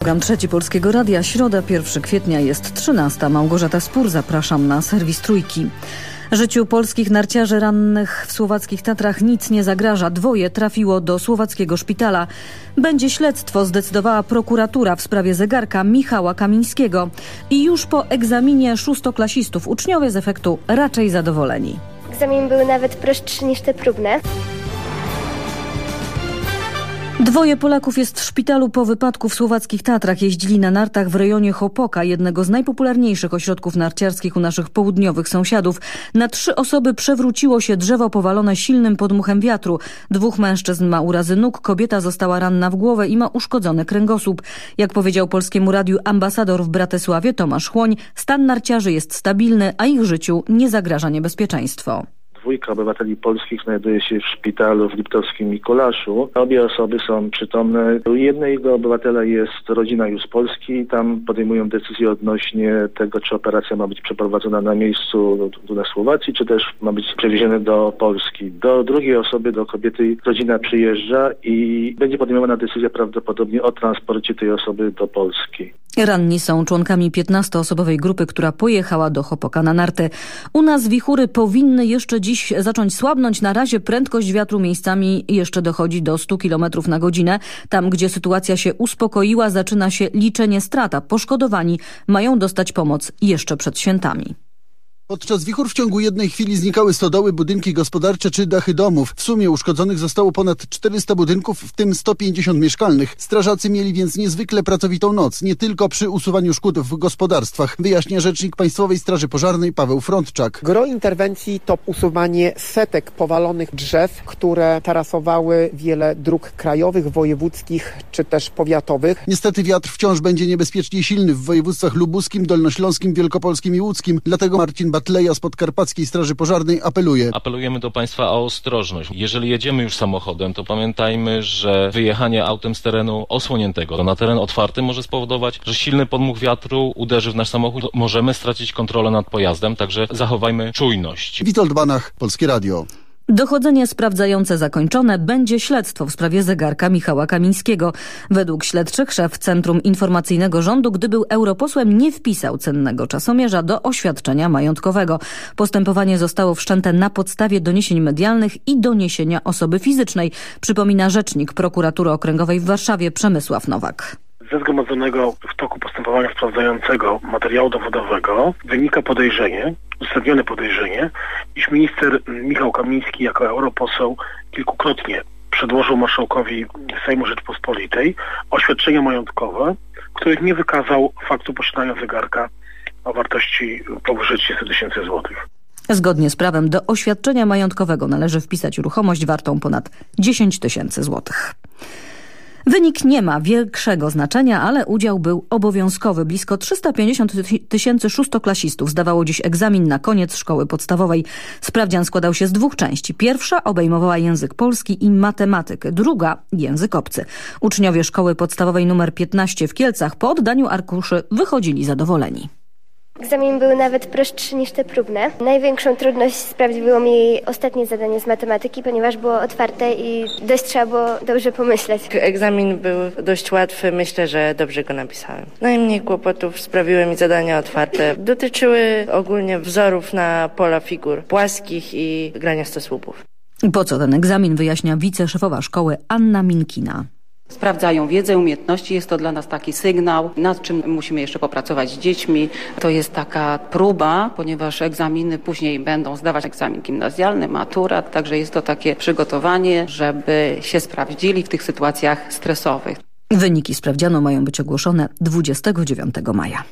Program Trzeci Polskiego Radia, środa 1 kwietnia jest 13. Małgorzata Spór, zapraszam na serwis Trójki. Życiu polskich narciarzy rannych w słowackich Tatrach nic nie zagraża. Dwoje trafiło do słowackiego szpitala. Będzie śledztwo, zdecydowała prokuratura w sprawie zegarka Michała Kamińskiego. I już po egzaminie szóstoklasistów uczniowie z efektu raczej zadowoleni. Egzamin był nawet prostszy niż te próbne. Dwoje Polaków jest w szpitalu po wypadku w słowackich Tatrach. Jeździli na nartach w rejonie Chopoka, jednego z najpopularniejszych ośrodków narciarskich u naszych południowych sąsiadów. Na trzy osoby przewróciło się drzewo powalone silnym podmuchem wiatru. Dwóch mężczyzn ma urazy nóg, kobieta została ranna w głowę i ma uszkodzony kręgosłup. Jak powiedział Polskiemu Radiu ambasador w Bratysławie Tomasz Chłoń, stan narciarzy jest stabilny, a ich życiu nie zagraża niebezpieczeństwo. Dwójka obywateli polskich znajduje się w szpitalu w Liptowskim Mikulaszu. Obie osoby są przytomne. U jednego obywatela jest rodzina już z Polski. Tam podejmują decyzję odnośnie tego, czy operacja ma być przeprowadzona na miejscu tu na Słowacji, czy też ma być przewieziona do Polski. Do drugiej osoby, do kobiety rodzina przyjeżdża i będzie podejmowana decyzja prawdopodobnie o transporcie tej osoby do Polski. Ranni są członkami 15-osobowej grupy, która pojechała do Hopoka na nartę. U nas wichury powinny jeszcze dziś zacząć słabnąć. Na razie prędkość wiatru miejscami jeszcze dochodzi do 100 km na godzinę. Tam, gdzie sytuacja się uspokoiła, zaczyna się liczenie strata. Poszkodowani mają dostać pomoc jeszcze przed świętami. Podczas wichur w ciągu jednej chwili znikały stodoły, budynki gospodarcze czy dachy domów. W sumie uszkodzonych zostało ponad 400 budynków, w tym 150 mieszkalnych. Strażacy mieli więc niezwykle pracowitą noc, nie tylko przy usuwaniu szkód w gospodarstwach, wyjaśnia rzecznik Państwowej Straży Pożarnej Paweł Frontczak. Gro interwencji to usuwanie setek powalonych drzew, które tarasowały wiele dróg krajowych, wojewódzkich czy też powiatowych. Niestety wiatr wciąż będzie niebezpiecznie silny w województwach lubuskim, dolnośląskim, wielkopolskim i łódzkim, dlatego Marcin Batleja z Podkarpackiej Straży Pożarnej apeluje. Apelujemy do Państwa o ostrożność. Jeżeli jedziemy już samochodem, to pamiętajmy, że wyjechanie autem z terenu osłoniętego na teren otwarty może spowodować, że silny podmuch wiatru uderzy w nasz samochód. Możemy stracić kontrolę nad pojazdem, także zachowajmy czujność. Witold Banach, Polskie Radio. Dochodzenie sprawdzające zakończone będzie śledztwo w sprawie zegarka Michała Kamińskiego. Według śledczych szef Centrum Informacyjnego Rządu, gdy był europosłem, nie wpisał cennego czasomierza do oświadczenia majątkowego. Postępowanie zostało wszczęte na podstawie doniesień medialnych i doniesienia osoby fizycznej, przypomina rzecznik prokuratury okręgowej w Warszawie Przemysław Nowak. Ze zgromadzonego w toku postępowania sprawdzającego materiału dowodowego wynika podejrzenie, uzasadnione podejrzenie, iż minister Michał Kamiński jako europoseł kilkukrotnie przedłożył marszałkowi Sejmu Rzeczpospolitej oświadczenia majątkowe, których nie wykazał faktu posiadania zegarka o wartości powyżej 30 tysięcy złotych. Zgodnie z prawem do oświadczenia majątkowego należy wpisać ruchomość wartą ponad 10 tysięcy złotych. Wynik nie ma większego znaczenia, ale udział był obowiązkowy. Blisko 350 tysięcy szóstoklasistów zdawało dziś egzamin na koniec szkoły podstawowej. Sprawdzian składał się z dwóch części. Pierwsza obejmowała język polski i matematykę, druga język obcy. Uczniowie szkoły podstawowej nr 15 w Kielcach po oddaniu arkuszy wychodzili zadowoleni. Egzamin był nawet prostszy niż te próbne. Największą trudność sprawiło mi ostatnie zadanie z matematyki, ponieważ było otwarte i dość trzeba było dobrze pomyśleć. Egzamin był dość łatwy, myślę, że dobrze go napisałem. Najmniej kłopotów sprawiły mi zadania otwarte. Dotyczyły ogólnie wzorów na pola figur płaskich i grania stosłupów. Po co ten egzamin wyjaśnia wiceszefowa szkoły Anna Minkina. Sprawdzają wiedzę, umiejętności. Jest to dla nas taki sygnał, nad czym musimy jeszcze popracować z dziećmi. To jest taka próba, ponieważ egzaminy później będą zdawać egzamin gimnazjalny, maturat, także jest to takie przygotowanie, żeby się sprawdzili w tych sytuacjach stresowych. Wyniki sprawdzianu mają być ogłoszone 29 maja.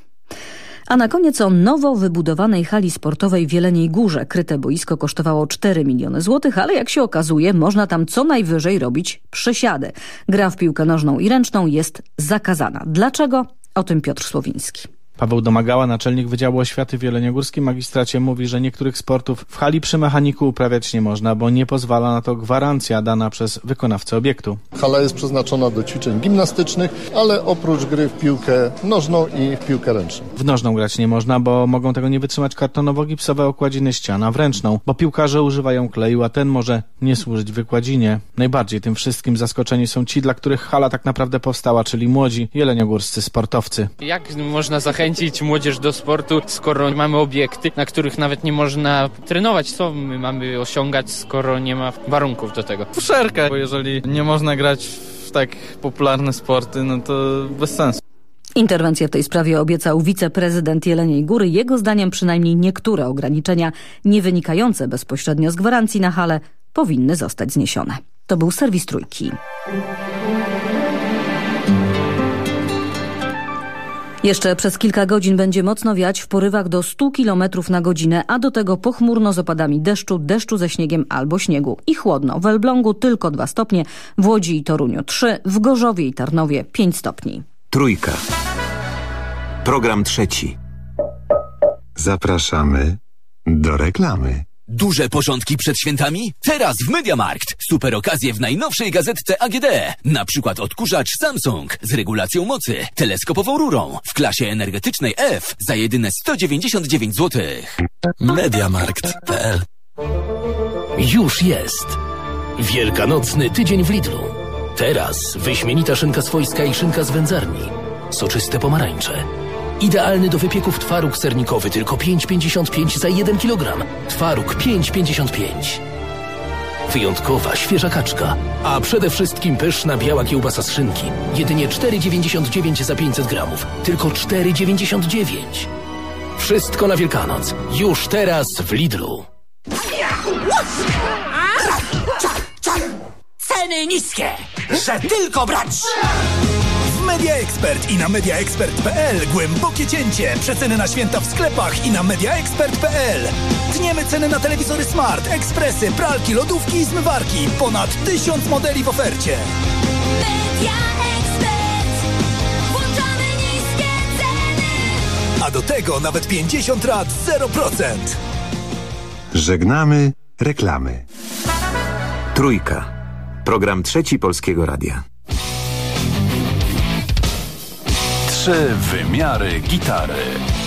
A na koniec o nowo wybudowanej hali sportowej w Jeleniej Górze. Kryte boisko kosztowało 4 miliony złotych, ale jak się okazuje, można tam co najwyżej robić przesiady. Gra w piłkę nożną i ręczną jest zakazana. Dlaczego? O tym Piotr Słowiński. Paweł Domagała, naczelnik Wydziału Oświaty w Jeleniogórskim Magistracie mówi, że niektórych sportów w hali przy mechaniku uprawiać nie można, bo nie pozwala na to gwarancja dana przez wykonawcę obiektu. Hala jest przeznaczona do ćwiczeń gimnastycznych, ale oprócz gry w piłkę nożną i w piłkę ręczną. W nożną grać nie można, bo mogą tego nie wytrzymać kartonowo-gipsowe okładziny ściana w ręczną, bo piłkarze używają kleju, a ten może nie służyć wykładzinie. Najbardziej tym wszystkim zaskoczeni są ci, dla których hala tak naprawdę powstała, czyli młodzi jeleniogórscy sportowcy. Jak można zachęcić młodzież do sportu, skoro mamy obiekty, na których nawet nie można trenować? Co my mamy osiągać, skoro nie ma warunków do tego? Fuszerka, bo jeżeli nie można grać w tak popularne sporty, no to bez sensu. Interwencję w tej sprawie obiecał wiceprezydent Jeleniej Góry. Jego zdaniem przynajmniej niektóre ograniczenia nie wynikające bezpośrednio z gwarancji na hale powinny zostać zniesione. To był serwis Trójki. Jeszcze przez kilka godzin będzie mocno wiać w porywach do 100 km na godzinę, a do tego pochmurno z opadami deszczu, deszczu ze śniegiem albo śniegu. I chłodno. W Elblągu tylko 2 stopnie, w Łodzi i Toruniu 3, w Gorzowie i Tarnowie 5 stopni. Trójka. Program trzeci. Zapraszamy do reklamy. Duże porządki przed świętami? Teraz w Mediamarkt. Super okazje w najnowszej gazetce AGD. Na przykład odkurzacz Samsung z regulacją mocy, teleskopową rurą w klasie energetycznej F za jedyne 199 zł. Mediamarkt.pl Już jest. Wielkanocny tydzień w Lidlu. Teraz wyśmienita szynka swojska i szynka z wędzarni. Soczyste pomarańcze. Idealny do wypieków twaróg sernikowy tylko 5,55 za 1 kg. Twaróg 5,55. Wyjątkowa, świeża kaczka, a przede wszystkim pyszna biała kiełbasa z szynki. Jedynie 4,99 za 500 gramów. Tylko 4,99. Wszystko na Wielkanoc. Już teraz w Lidlu. Ceny niskie, że tylko brać! W Media Expert i na mediaexpert.pl głębokie cięcie. Przeceny na święta w sklepach i na mediaexpert.pl. Tniemy ceny na telewizory smart, ekspresy, pralki, lodówki i zmywarki. Ponad tysiąc modeli w ofercie. Media Expert. Włączamy niskie ceny. A do tego nawet 50 lat 0%. Żegnamy reklamy. Trójka. Program trzeci Polskiego Radia. Wymiary gitary.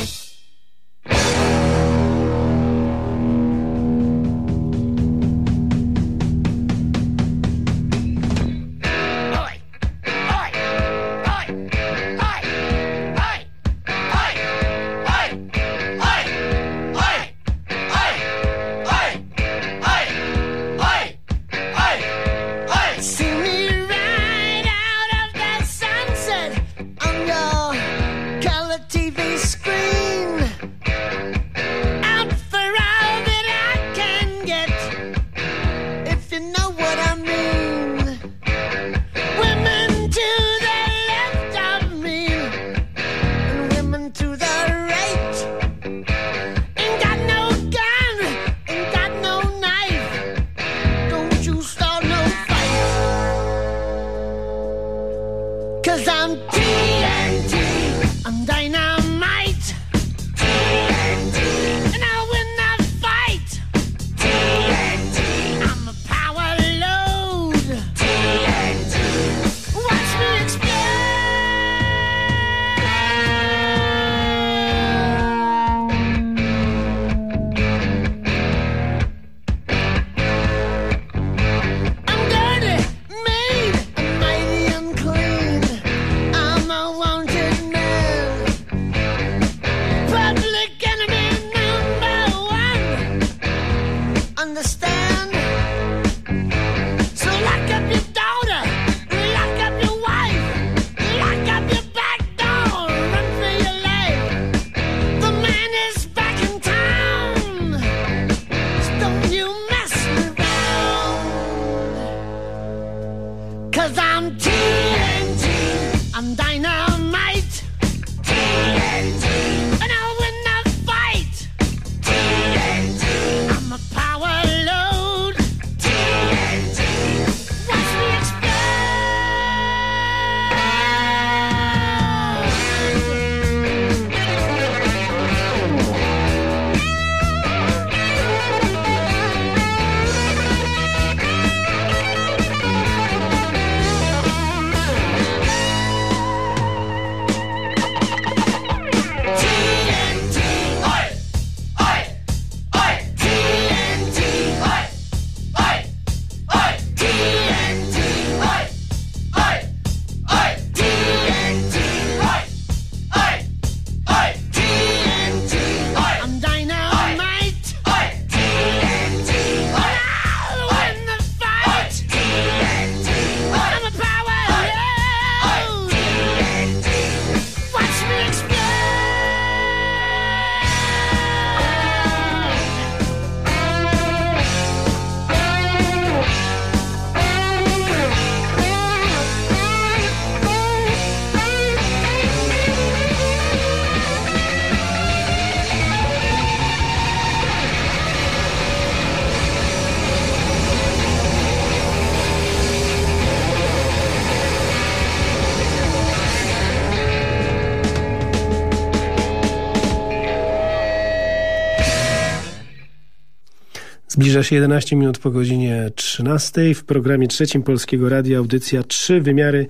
Zbliża się 11 minut po godzinie 13. W programie trzecim Polskiego Radia audycja Trzy wymiary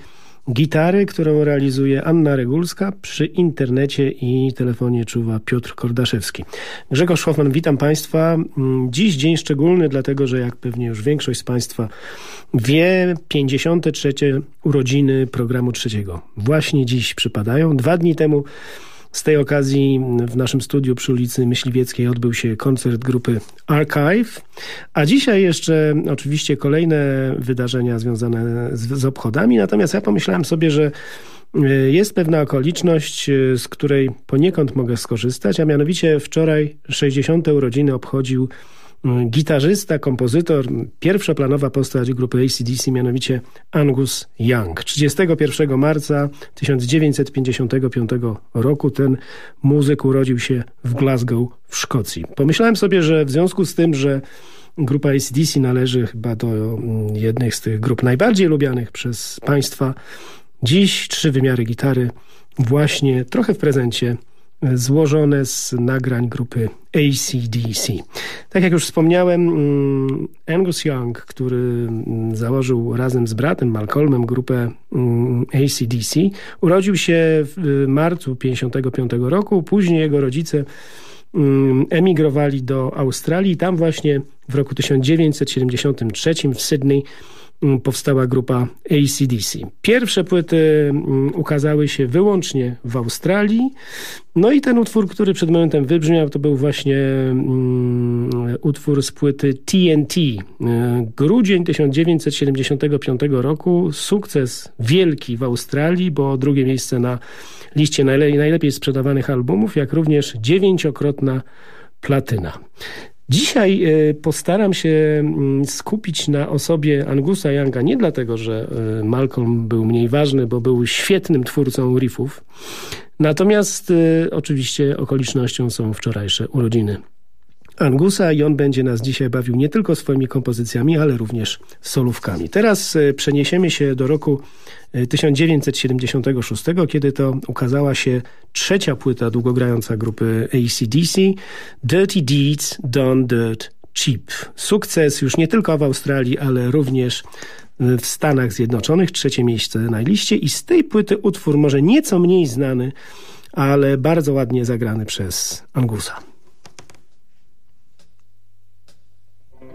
gitary, którą realizuje Anna Regulska. Przy internecie i telefonie czuwa Piotr Kordaszewski. Grzegorz Hoffman, witam Państwa. Mm, Dziś dzień szczególny, dlatego że jak pewnie już większość z Państwa wie, 53. urodziny programu trzeciego. Właśnie dziś przypadają. Dwa dni temu z tej okazji w naszym studiu przy ulicy Myśliwieckiej odbył się koncert grupy Archive, a dzisiaj jeszcze oczywiście kolejne wydarzenia związane z, z obchodami, natomiast ja pomyślałem sobie, że e, jest pewna okoliczność, e, z której poniekąd mogę skorzystać, a mianowicie wczoraj 60. urodziny obchodził gitarzysta, kompozytor, pierwszoplanowa postać grupy ACDC, mianowicie Angus Young. 31 marca 1955 roku ten muzyk urodził się w Glasgow w Szkocji. Pomyślałem sobie, że w związku z tym, że grupa ACDC należy chyba do mm, jednej z tych grup najbardziej lubianych przez państwa, dziś trzy wymiary gitary właśnie trochę w prezencie złożone z nagrań grupy ACDC. Tak jak już wspomniałem, mm, Angus Young, który mm, założył razem z bratem Malcolmem grupę mm, ACDC, urodził się w marcu 1955 roku. Później jego rodzice emigrowali do Australii. Tam właśnie w roku 1973 w Sydney powstała grupa ACDC. Pierwsze płyty ukazały się wyłącznie w Australii. No i ten utwór, który przed momentem wybrzmiał, to był właśnie utwór z płyty TNT. E, grudzień 1975 roku. Sukces wielki w Australii, bo drugie miejsce na liście najlepiej sprzedawanych albumów, jak również dziewięciokrotna platyna. Dzisiaj e, postaram się mm, skupić na osobie Angusa Younga, nie dlatego, że e, Malcolm był mniej ważny, bo był świetnym twórcą riffów, natomiast e, oczywiście okolicznością są wczorajsze urodziny Angusa i on będzie nas dzisiaj bawił nie tylko swoimi kompozycjami, ale również solówkami. Teraz przeniesiemy się do roku 1976, kiedy to ukazała się trzecia płyta długogrająca grupy ACDC Dirty Deeds Done Dirt Cheap. Sukces już nie tylko w Australii, ale również w Stanach Zjednoczonych. Trzecie miejsce na liście i z tej płyty utwór może nieco mniej znany, ale bardzo ładnie zagrany przez Angusa.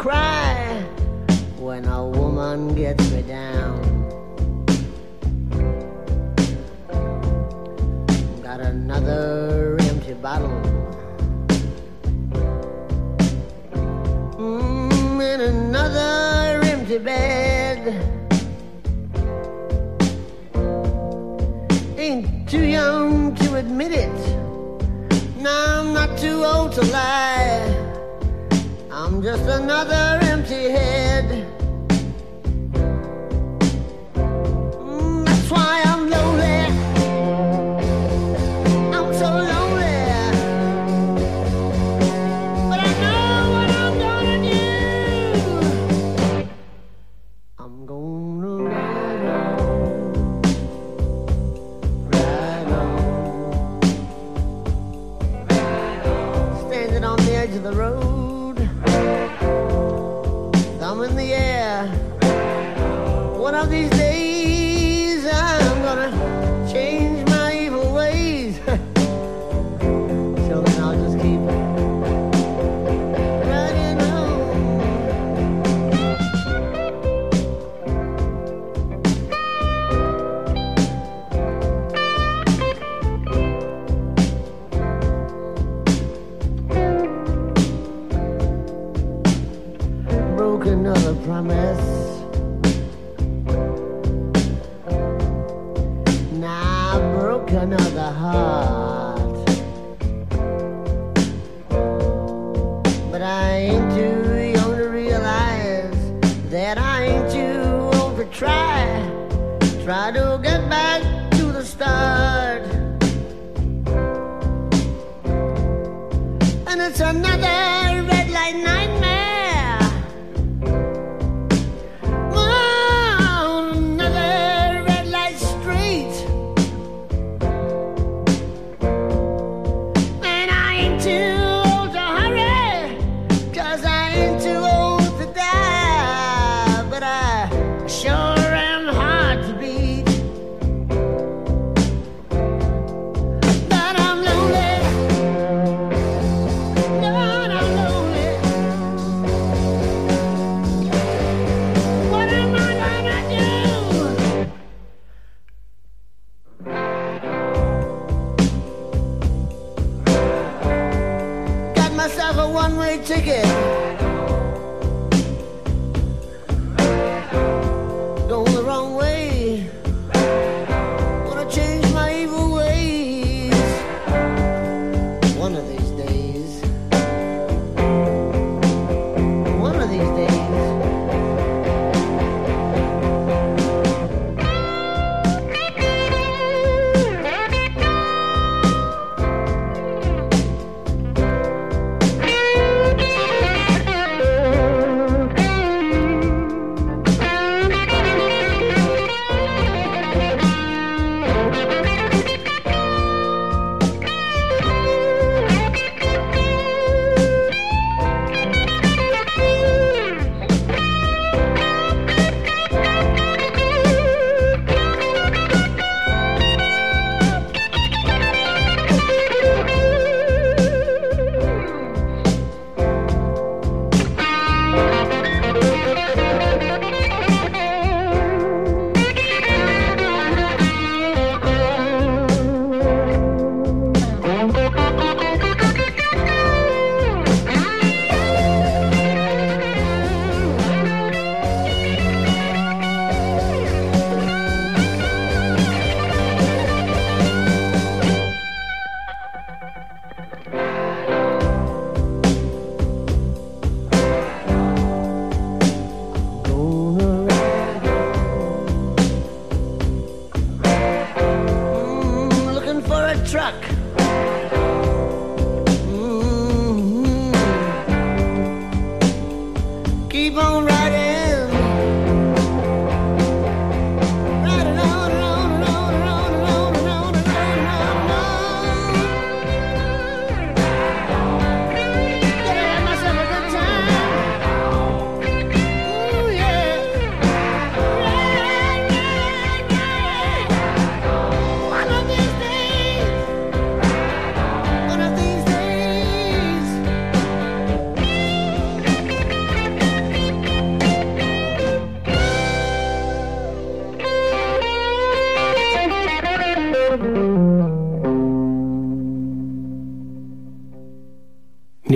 cry when a woman gets me down. Got another empty bottle mm, in another empty bed. Ain't too young to admit it. Now I'm not too old to lie. I'm just another empty head. Mm, that's why I'm lonely.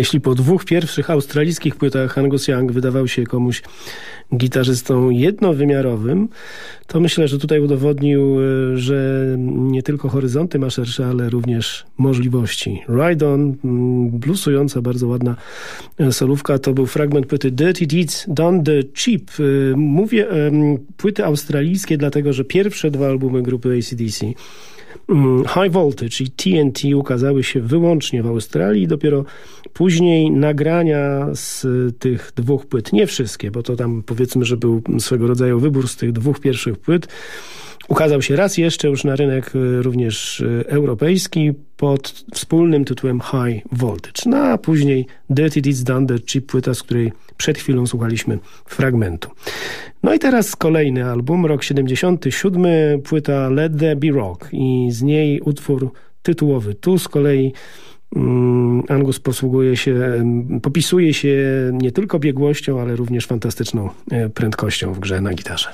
Jeśli po dwóch pierwszych australijskich płytach Angus Young wydawał się komuś gitarzystą jednowymiarowym, to myślę, że tutaj udowodnił, e, że nie tylko horyzonty ma szersze, ale również możliwości. Ride On, mm, bluesująca, bardzo ładna e, solówka, to był fragment płyty Dirty Deeds Done the Cheap. E, Mówię płyty australijskie, dlatego że pierwsze dwa albumy grupy ACDC Mm, High Voltage i TNT ukazały się wyłącznie w Australii. Dopiero później nagrania z tych dwóch płyt, nie wszystkie, bo to tam powiedzmy, że był swego rodzaju wybór z tych dwóch pierwszych płyt, ukazał się raz jeszcze już na rynek y, również y, europejski pod wspólnym tytułem High Voltage. No a później Dirty Deeds Done the Cheap płyta, z której przed chwilą słuchaliśmy fragmentu. No i teraz kolejny album, rok 77, płyta Let There Be Rock i z niej utwór tytułowy. Tu z kolei Angus posługuje się, popisuje się nie tylko biegłością, ale również fantastyczną e, prędkością w grze na gitarze.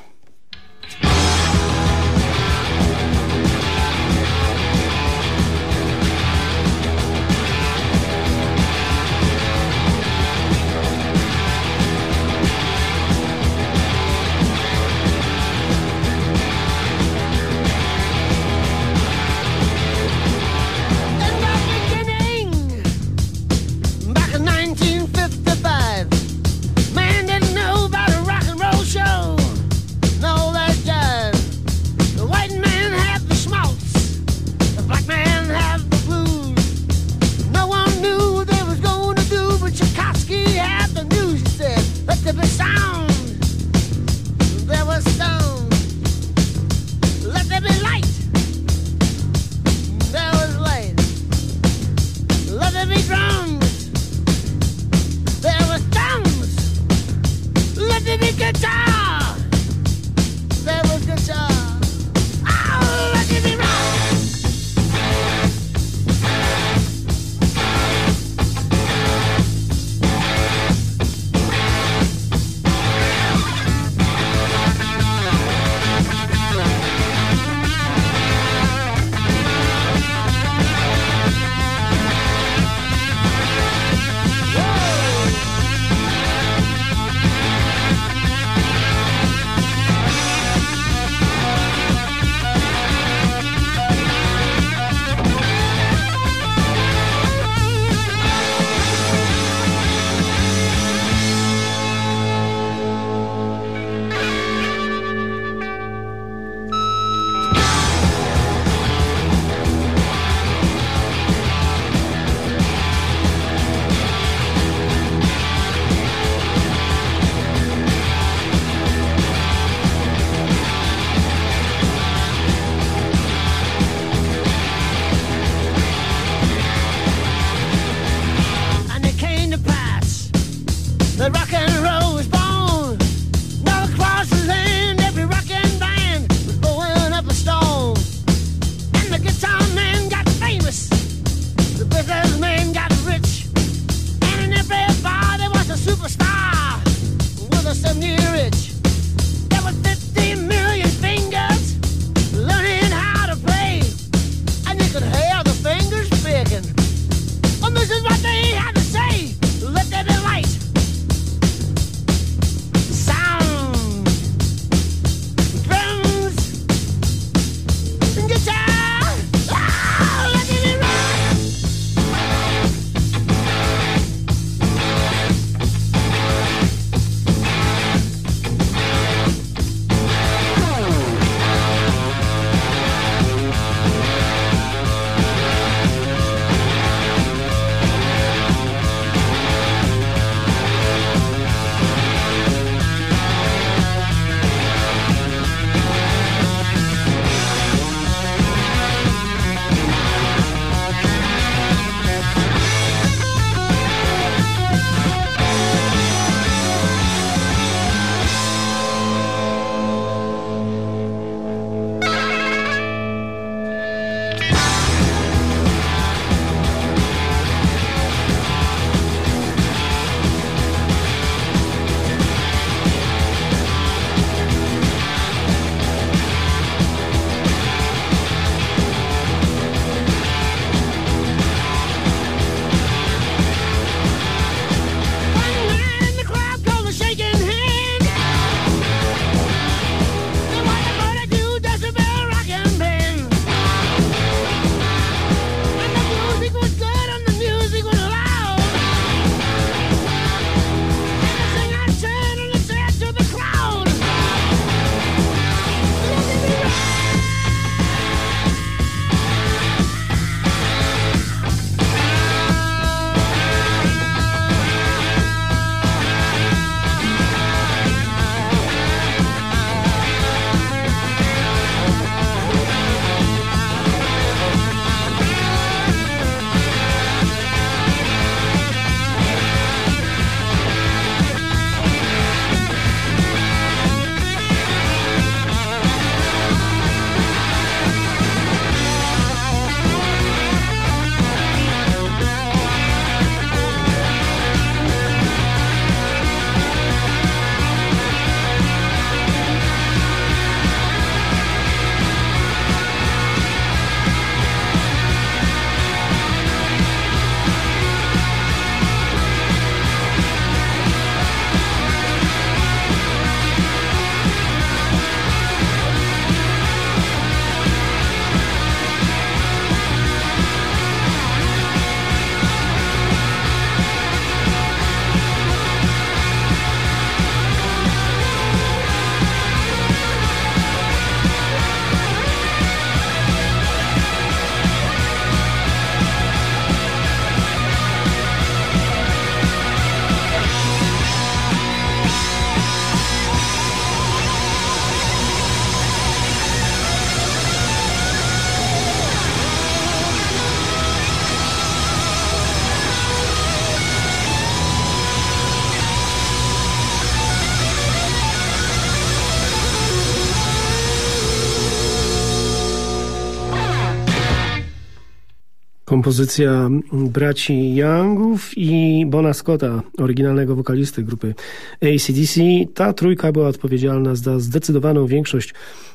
Kompozycja braci Youngów i Bona Scotta, oryginalnego wokalisty grupy ACDC. Ta trójka była odpowiedzialna za zdecydowaną większość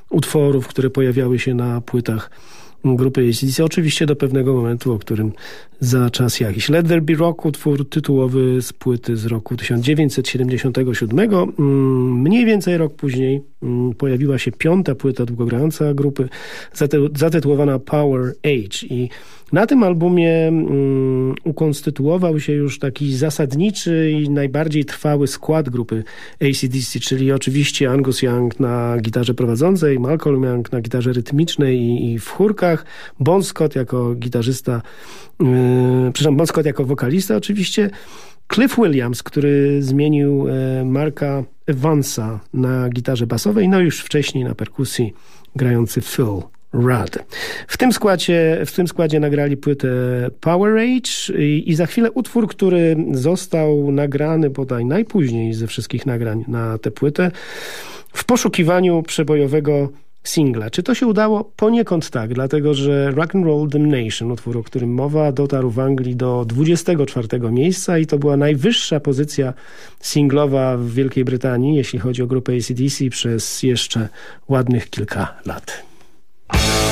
utworów, które pojawiały się na płytach grupy ACDC. Oczywiście do pewnego momentu, o którym za czas jakiś. Let There Be Rock, utwór tytułowy z płyty z roku 1977. Mm, mniej więcej rok później mm, pojawiła się piąta płyta długogrająca grupy zatytułowana Power Age i na tym albumie um, ukonstytuował się już taki zasadniczy i najbardziej trwały skład grupy ACDC, czyli oczywiście Angus Young na gitarze prowadzącej, Malcolm Young na gitarze rytmicznej i, i w chórkach, Bon Scott jako gitarzysta, yy, przepraszam, Bon Scott jako wokalista oczywiście, Cliff Williams, który zmienił e, Marka Evansa na gitarze basowej, no już wcześniej na perkusji grający Phil Rudd. W tym składzie, w tym składzie nagrali płytę Power Age i, i, za chwilę utwór, który został nagrany bodaj najpóźniej ze wszystkich nagrań na tę płytę w poszukiwaniu przebojowego singla. Czy to się udało? Poniekąd tak, dlatego że Rock and Roll Damnation, utwór, o którym mowa, dotarł w Anglii do 24 miejsca i to była najwyższa pozycja singlowa w Wielkiej Brytanii, jeśli chodzi o grupę ACDC przez jeszcze ładnych kilka lat. The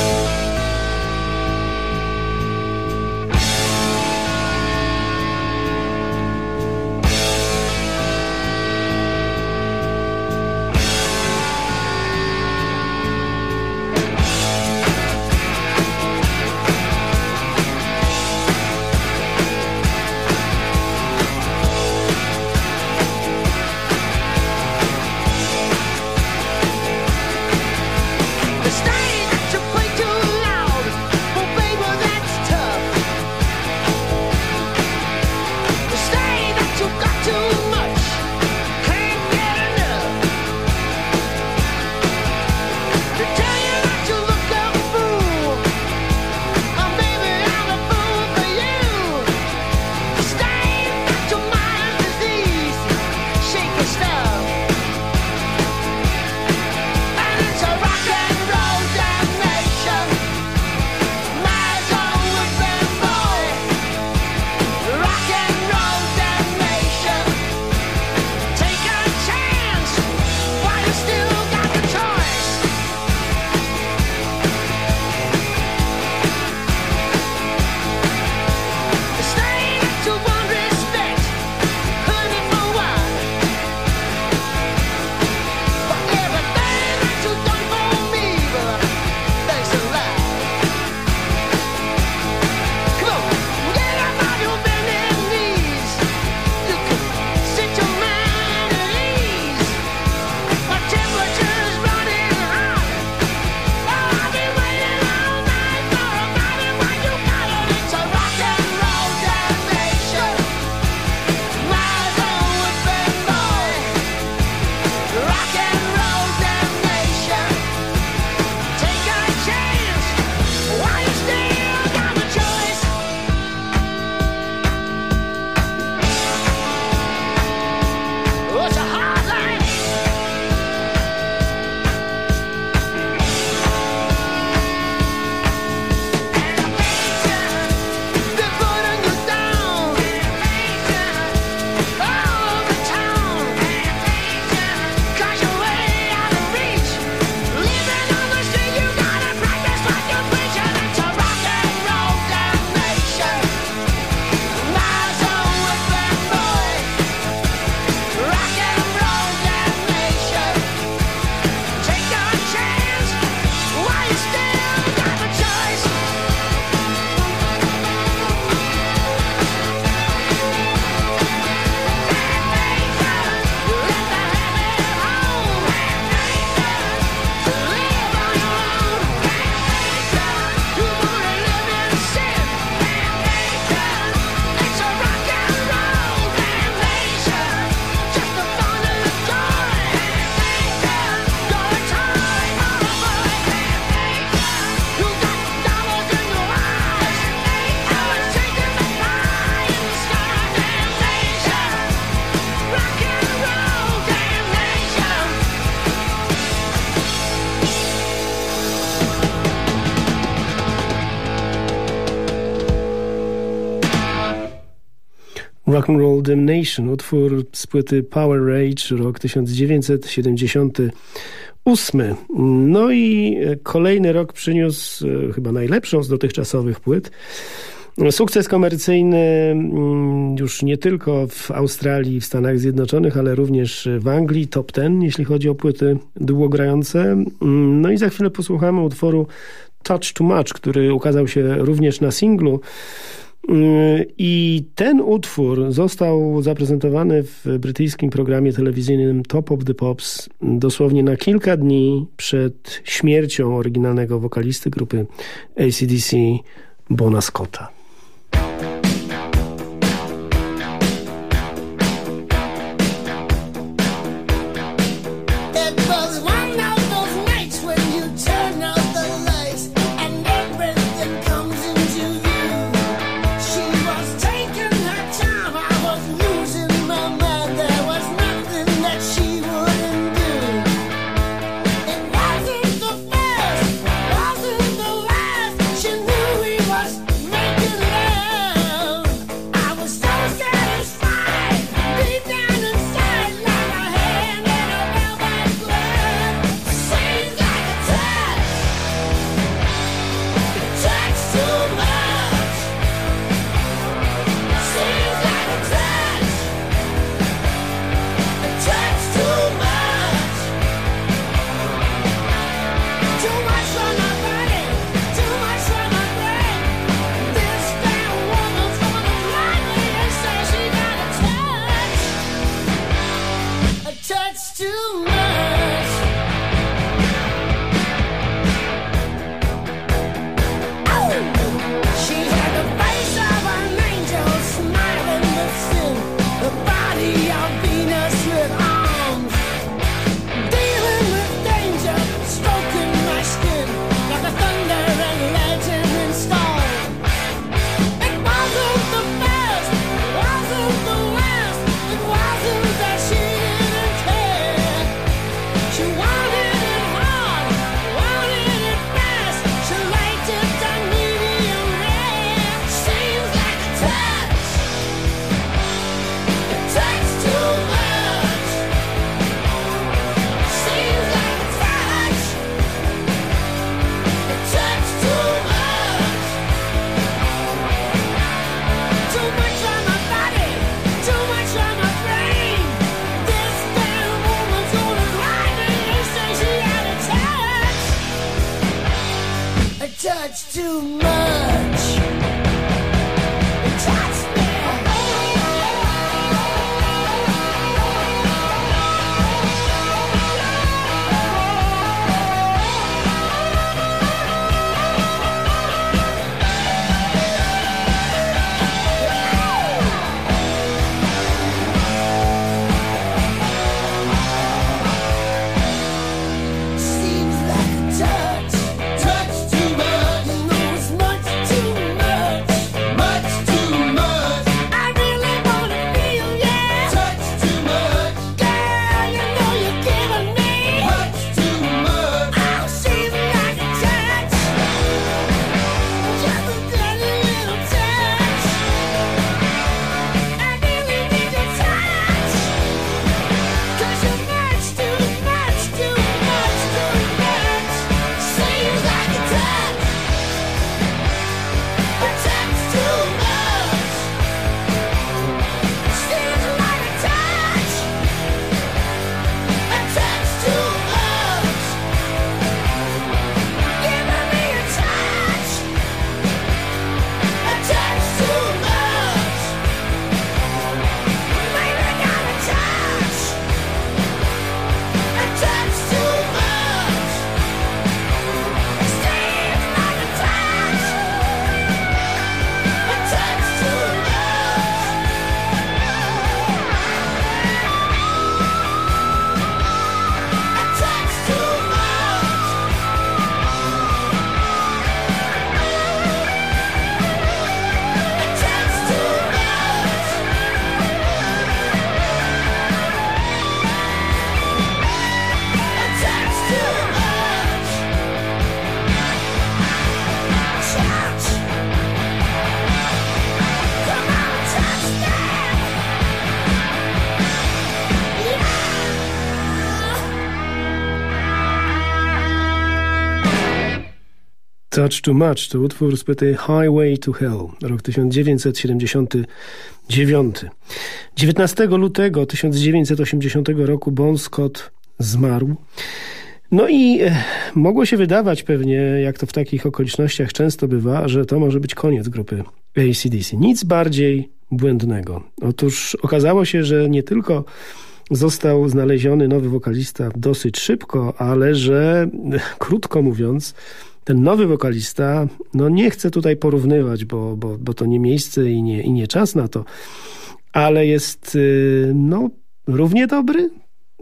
Rock'n'Roll Damnation, utwór z płyty Power Rage, rok 1978. No i kolejny rok przyniósł e, chyba najlepszą z dotychczasowych płyt. Sukces komercyjny mm, już nie tylko w Australii, w Stanach Zjednoczonych, ale również w Anglii, top ten, jeśli chodzi o płyty długogrające. Mm, no i za chwilę posłuchamy utworu Touch Too Much, który ukazał się również na singlu. I ten utwór został zaprezentowany w brytyjskim programie telewizyjnym Top of the Pops dosłownie na kilka dni przed śmiercią oryginalnego wokalisty grupy ACDC Bona Scotta. Touch Too Much to utwór z płyty Highway to Hell, rok 1979. 19 lutego 1980 roku Bon Scott zmarł. No i e, mogło się wydawać pewnie, jak to w takich okolicznościach często bywa, że to może być koniec grupy ACDC. Nic bardziej błędnego. Otóż okazało się, że nie tylko został znaleziony nowy wokalista dosyć szybko, ale że, krótko mówiąc, ten nowy wokalista, no nie chcę tutaj porównywać, bo, bo, bo to nie miejsce i nie, i nie czas na to, ale jest y, no równie dobry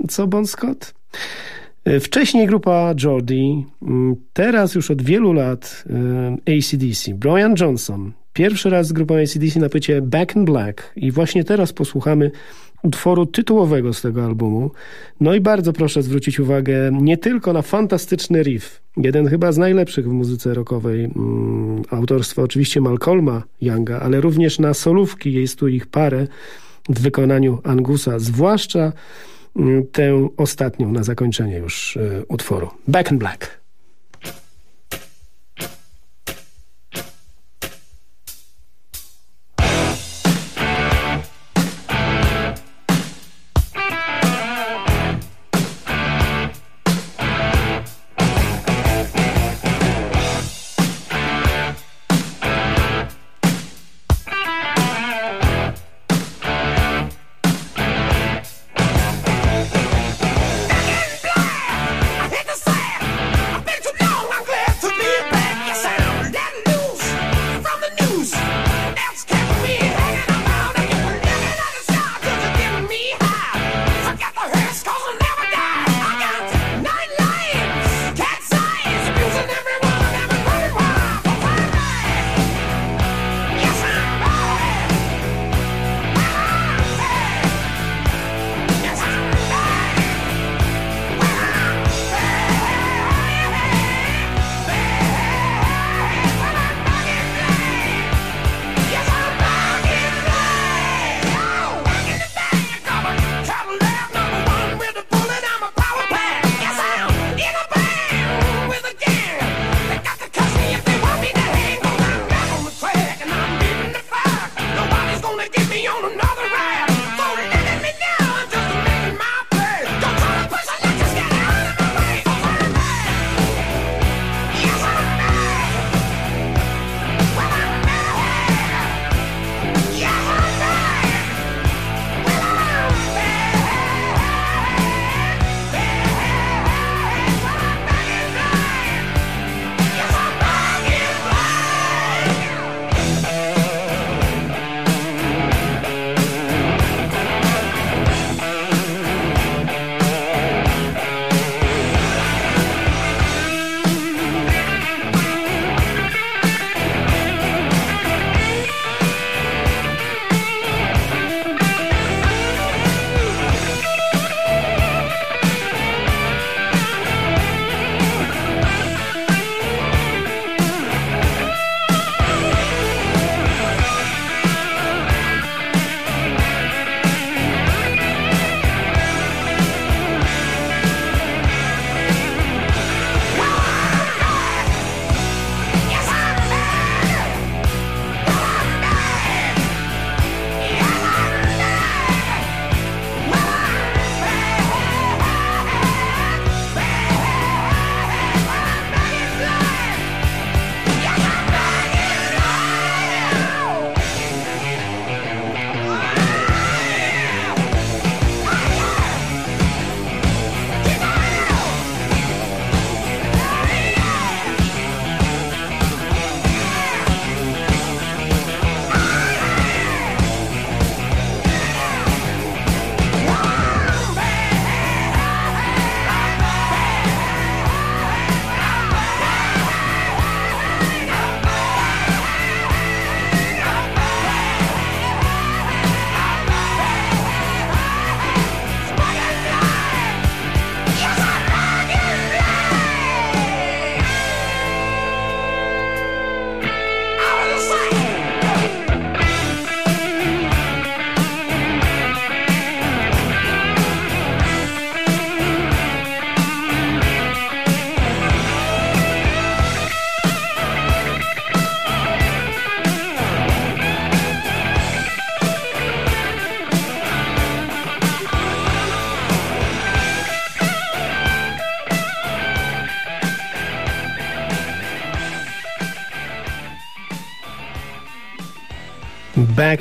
co Bon Scott. Y, wcześniej grupa Jordi, mm, teraz już od wielu lat y, ACDC, Brian Johnson, pierwszy raz z grupą ACDC na płycie Back in Black i właśnie teraz posłuchamy utworu tytułowego z tego albumu. No i bardzo proszę zwrócić uwagę nie tylko na fantastyczny riff, jeden chyba z najlepszych w muzyce rockowej, mm, autorstwa oczywiście Malcolma Younga, ale również na solówki, jest tu ich parę w wykonaniu Angusa, zwłaszcza mm, tę ostatnią na zakończenie już y, utworu. Back in Black.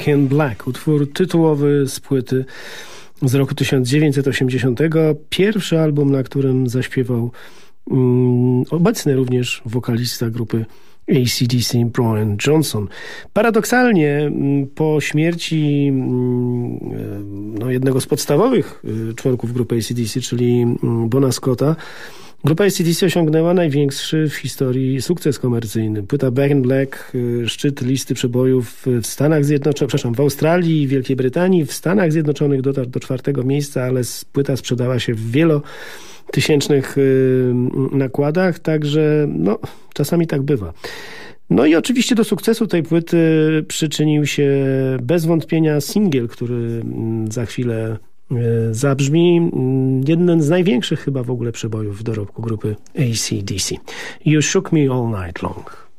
In Black, utwór tytułowy z płyty z roku 1980. Pierwszy album, na którym zaśpiewał um, obecny również wokalista grupy ACDC Brian Johnson. Paradoksalnie mm, po śmierci mm, no, jednego z podstawowych y, członków grupy ACDC, czyli Bona Scotta, Grupa ACDC osiągnęła największy w historii sukces komercyjny. Płyta Back in Black, y, szczyt listy przebojów w Stanach Zjednoczonych, przepraszam, w Australii i Wielkiej Brytanii. W Stanach Zjednoczonych dotarł do czwartego miejsca, ale płyta sprzedała się w wielotysięcznych y, nakładach, także no, czasami tak bywa. No i oczywiście do sukcesu tej płyty przyczynił się bez wątpienia singiel, który mm, za chwilę zabrzmi mm, jeden z największych chyba w ogóle przebojów w dorobku grupy ACDC. You Shook Me All Night Long.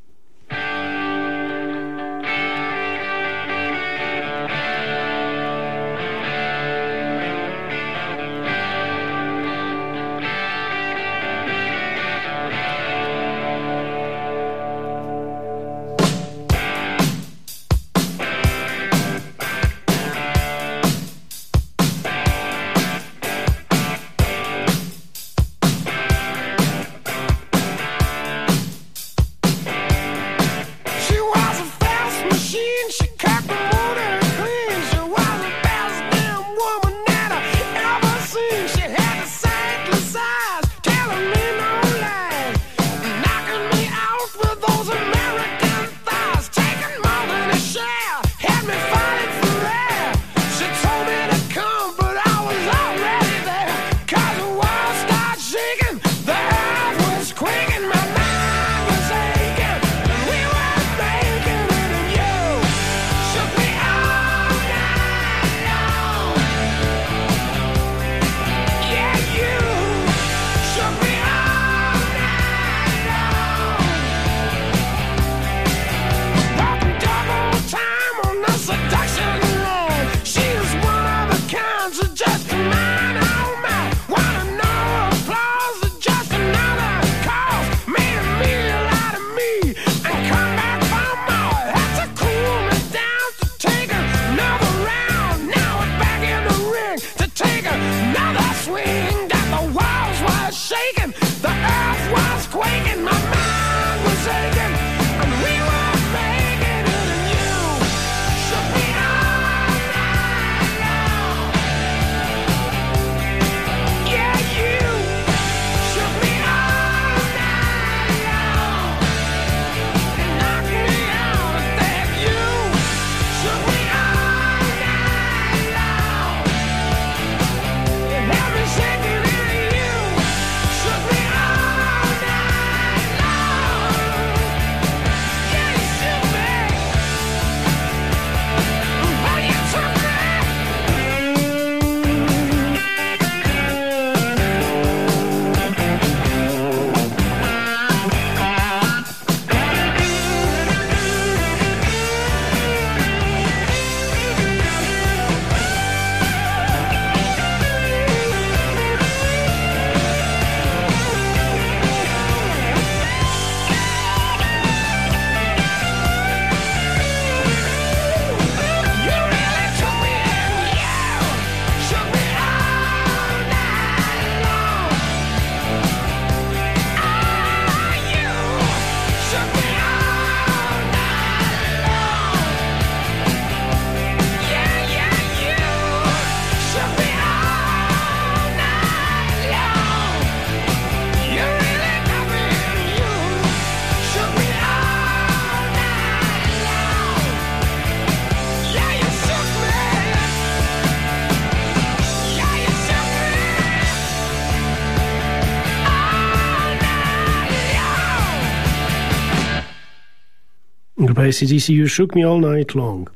ACDC You Shook Me All Night Long.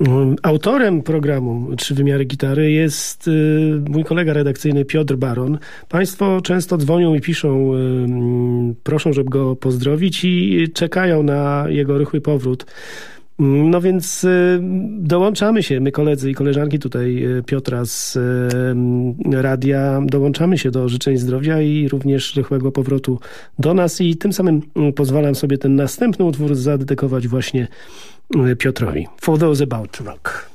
Mm, autorem programu Trzy Wymiary Gitary jest y, mój kolega redakcyjny Piotr Baron. Państwo często dzwonią i piszą, y, mm, proszą, żeby go pozdrowić i czekają na jego rychły powrót. No więc y, dołączamy się, my koledzy i koleżanki tutaj Piotra z radia, dołączamy się do życzeń zdrowia i również rychłego powrotu do nas i tym samym pozwalam sobie ten następny utwór zadedykować właśnie Piotrowi. For those about rock.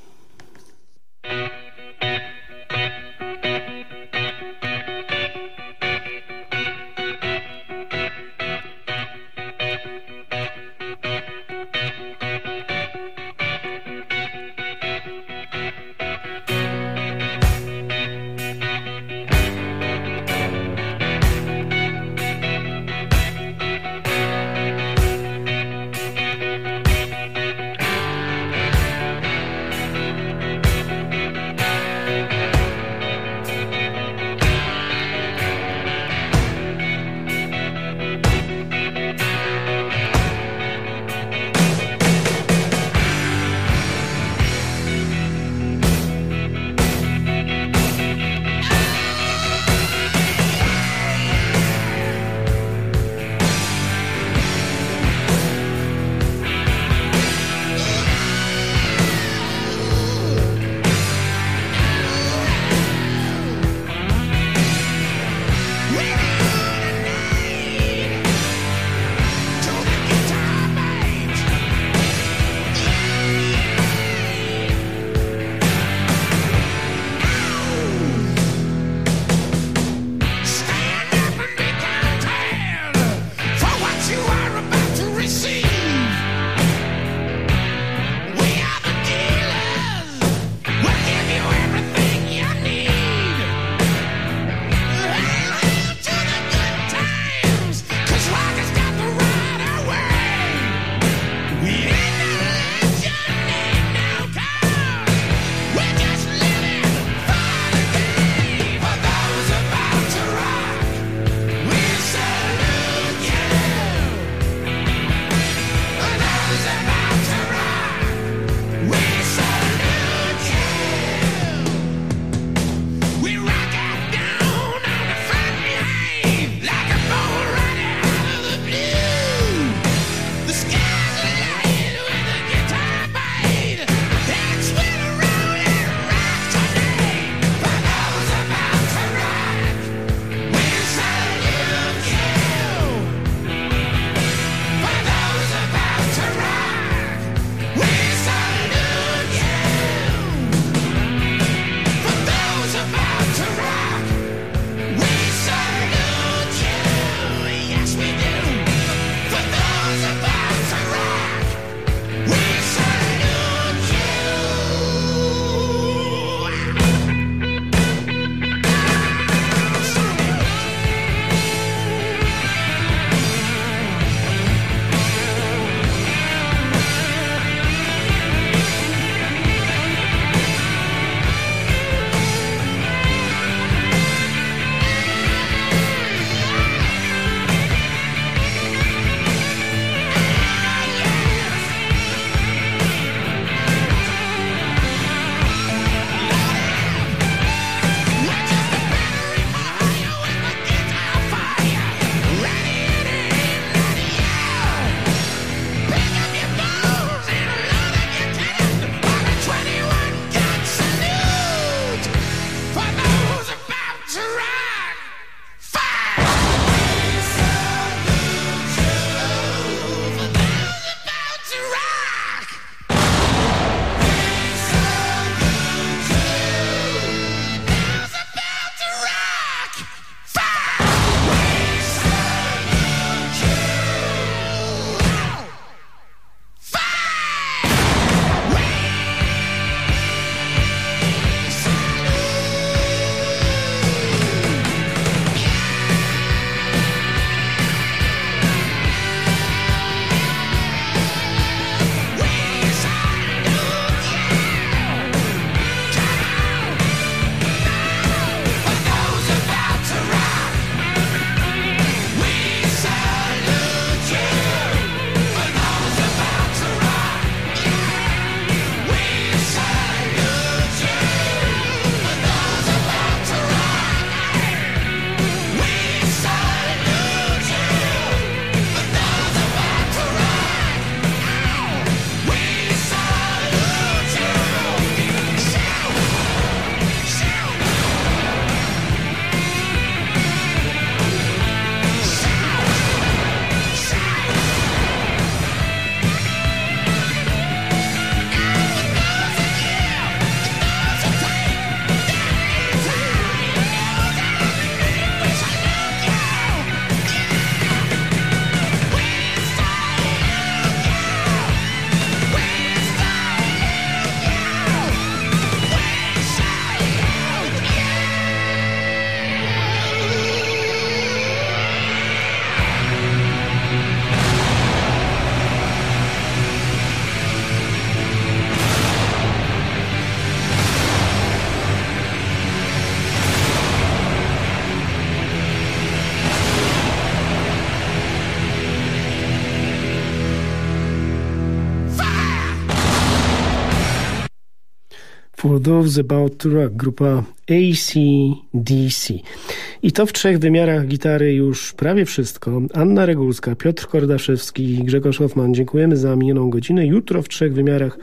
For Those About to Rock, grupa ACDC. I to w trzech wymiarach gitary już prawie wszystko. Anna Regulska, Piotr Kordaszewski i Grzegorz Hoffman. Dziękujemy za minioną godzinę. Jutro w trzech wymiarach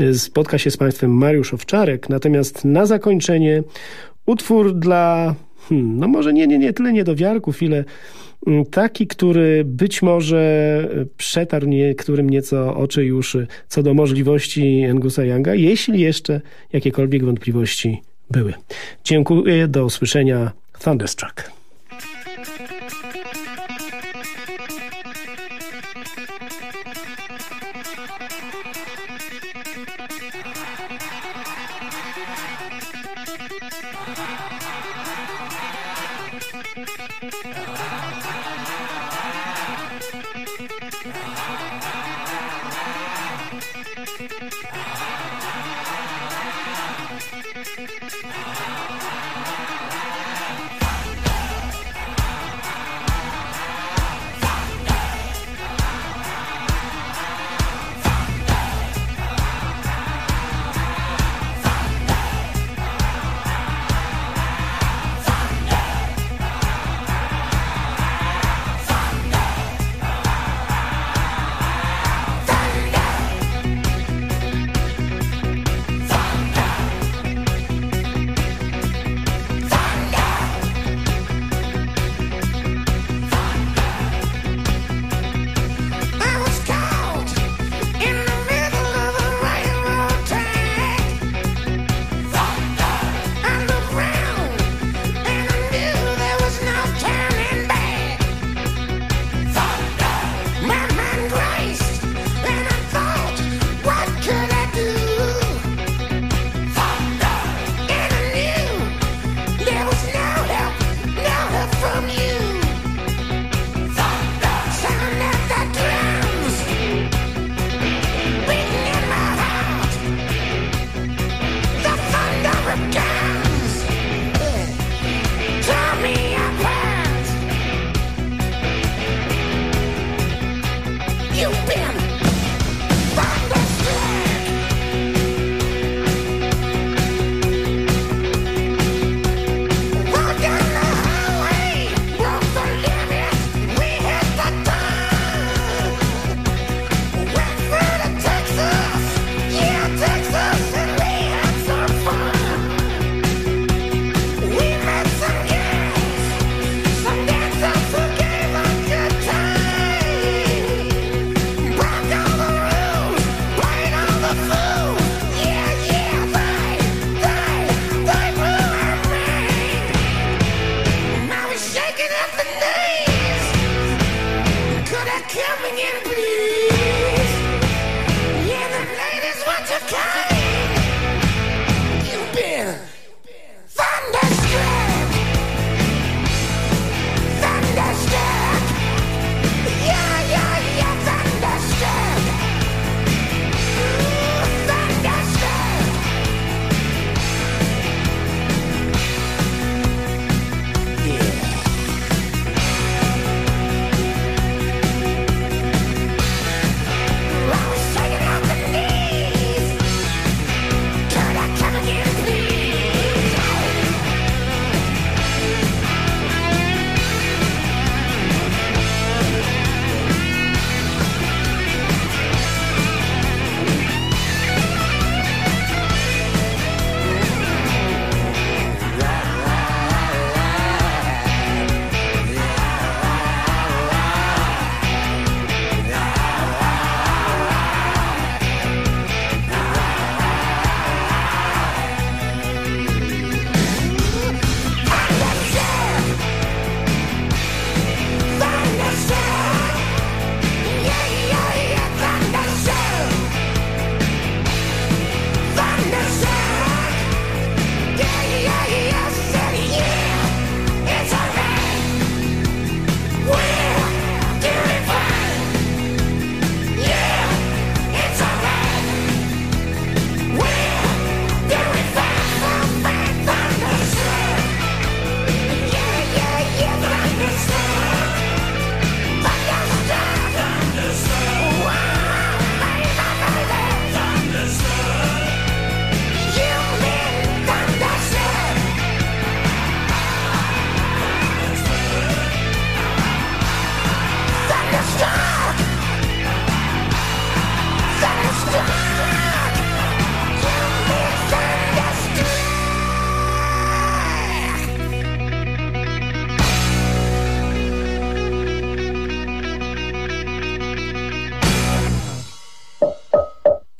y, spotka się z Państwem Mariusz Owczarek. Natomiast na zakończenie utwór dla, hmm, no może nie, nie, nie tyle niedowiarków, ile taki, który być może y, przetarł niektórym nieco oczy i uszy co do możliwości Angusa Younga, jeśli jeszcze jakiekolwiek wątpliwości były. Dziękuję, do usłyszenia. Thunderstruck.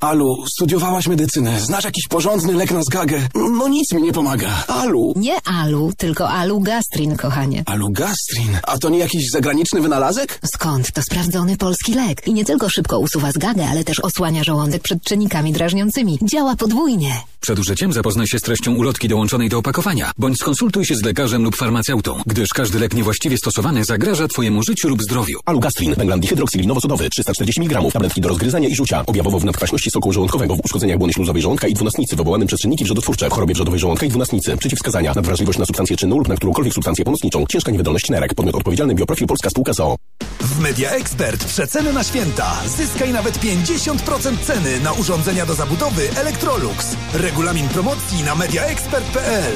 Alu, studiowałaś medycynę, znasz jakiś porządny lek na zgagę? No nic mi nie pomaga. Alu. Nie Alu, tylko Alu Gastrin, kochanie. Alu Gastrin? A to nie jakiś zagraniczny wynalazek? Skąd? To sprawdzony polski lek. I nie tylko szybko usuwa zgagę, ale też osłania żołądek przed czynnikami drażniącymi. Działa podwójnie. Przed użyciem zapoznaj się z treścią ulotki dołączonej do opakowania, bądź skonsultuj się z lekarzem lub farmaceutą, gdyż każdy lek niewłaściwie stosowany zagraża Twojemu życiu lub zdrowiu. Alugastrin, węglan dihydroksylinowo-sodowy, 340 mg, tabletki do rozgryzania i rzucia. Objawowo w nadkwaśności soku żołądkowego, w uszkodzeniach błony śluzowej żołądka i dwunastnicy, wywołanym przez czynniki wrzodotwórcze, w chorobie wrzodowej żołądka i dwunastnicy. Przeciwwskazania, nadwrażliwość na substancję czynną lub na którąkolwiek substancję pomocniczą, ciężka niewydolność nerek, podmiot odpowiedzialny Bioprofil Polska Spółka ZOO. W Media Expert przeceny na święta. Zyskaj nawet 50% ceny na urządzenia do zabudowy Electrolux. Regulamin promocji na mediaexpert.pl.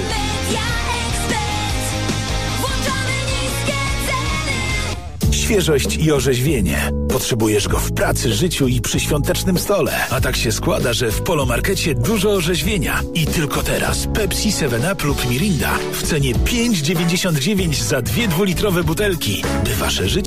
Świeżość i orzeźwienie. Potrzebujesz go w pracy, życiu i przy świątecznym stole. A tak się składa, że w Polomarkecie dużo orzeźwienia. I tylko teraz Pepsi 7up lub Mirinda w cenie 5,99 za dwie dwulitrowe butelki, by wasze życie